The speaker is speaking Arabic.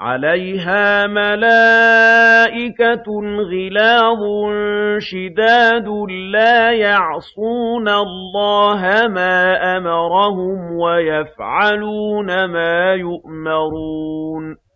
عَلَيْهَا مَلَائِكَةٌ غِلَاظٌ شِدَادٌ لَّا يَعْصُونَ اللَّهَ مَا أَمَرَهُمْ وَيَفْعَلُونَ مَا يُؤْمَرُونَ